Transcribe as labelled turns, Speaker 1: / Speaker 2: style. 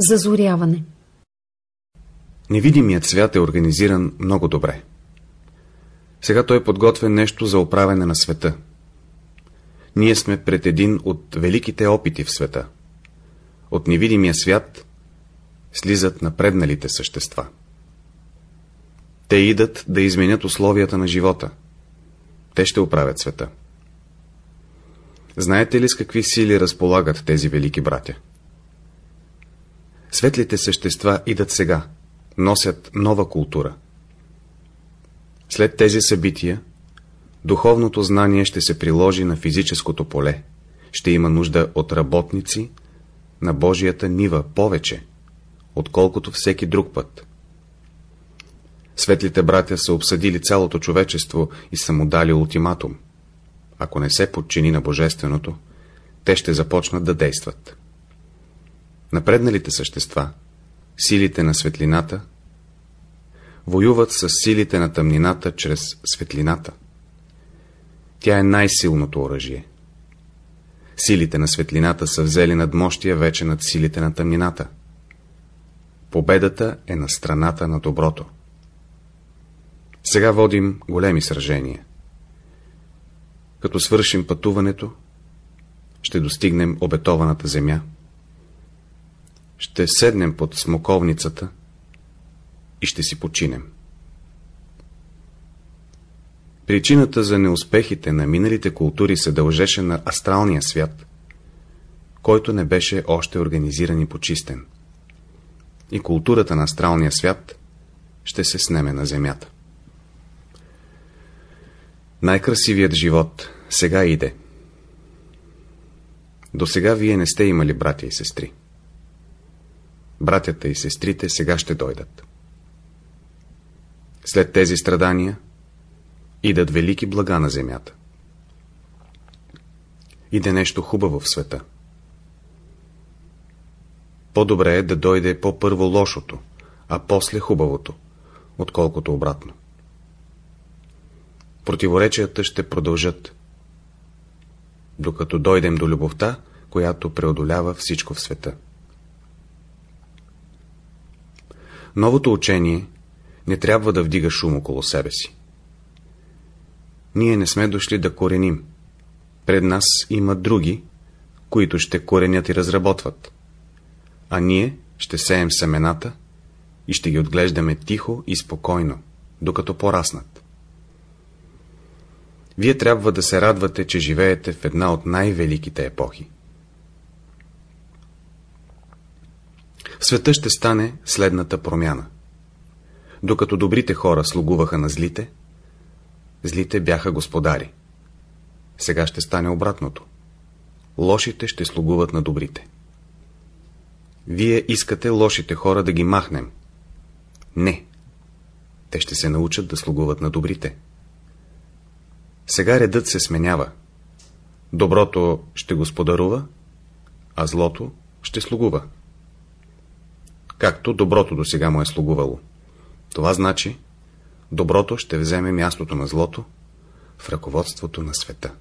Speaker 1: Зазоряване
Speaker 2: Невидимият свят е организиран много добре. Сега той подготвя нещо за оправяне на света. Ние сме пред един от великите опити в света. От невидимия свят слизат напредналите същества. Те идат да изменят условията на живота. Те ще оправят света. Знаете ли с какви сили разполагат тези велики братя? Светлите същества идат сега, носят нова култура. След тези събития, духовното знание ще се приложи на физическото поле, ще има нужда от работници на Божията нива повече, отколкото всеки друг път. Светлите братя са обсъдили цялото човечество и са му дали ултиматум. Ако не се подчини на Божественото, те ще започнат да действат. Напредналите същества, силите на светлината, воюват с силите на тъмнината чрез светлината. Тя е най-силното оръжие. Силите на светлината са взели надмощия вече над силите на тъмнината. Победата е на страната на доброто. Сега водим големи сражения. Като свършим пътуването, ще достигнем обетованата земя. Ще седнем под смоковницата и ще си починем. Причината за неуспехите на миналите култури се дължеше на астралния свят, който не беше още организиран и почистен. И културата на астралния свят ще се снеме на земята. Най-красивият живот сега иде. До сега вие не сте имали братя и сестри. Братята и сестрите сега ще дойдат. След тези страдания идат велики блага на земята. Иде нещо хубаво в света. По-добре е да дойде по-първо лошото, а после хубавото, отколкото обратно. Противоречията ще продължат, докато дойдем до любовта, която преодолява всичко в света. Новото учение не трябва да вдига шум около себе си. Ние не сме дошли да кореним. Пред нас има други, които ще коренят и разработват. А ние ще сеем семената и ще ги отглеждаме тихо и спокойно, докато пораснат. Вие трябва да се радвате, че живеете в една от най-великите епохи. В света ще стане следната промяна. Докато добрите хора слугуваха на злите, злите бяха господари. Сега ще стане обратното. Лошите ще слугуват на добрите. Вие искате лошите хора да ги махнем. Не. Те ще се научат да слугуват на добрите. Сега редът се сменява. Доброто ще господарува, а злото ще слугува. Както доброто до сега му е слугувало. Това значи, доброто ще вземе мястото на злото в ръководството на света.